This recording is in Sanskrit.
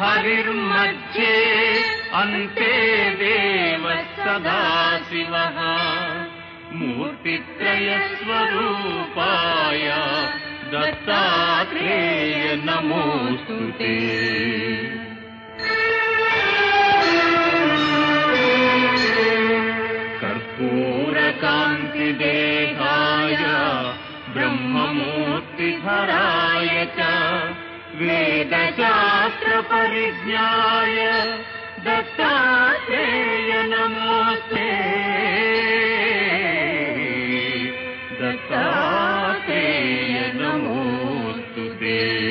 हरिर्मध्ये अन्ते देवः सदाशिवः। मूर्तित्रयस्वरूपाय दत्तात्रेय नमोऽस्तु ते। कर्पूरकान्तिदेहाय ब्रह्ममूर्तिधराय च परिज्ञाय दत्तात्रेय दत्तातेयन मते दत्तातेयनोस्तु दे